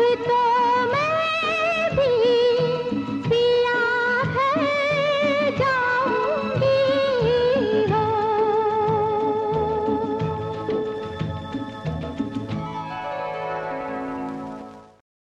কবিতা